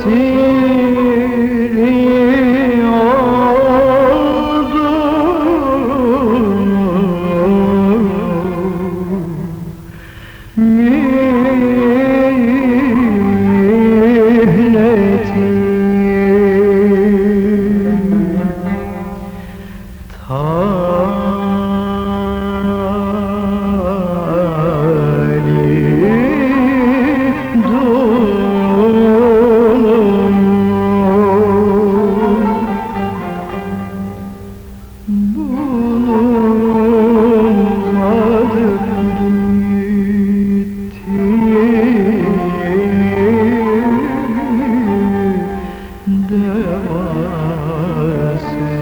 Esin duası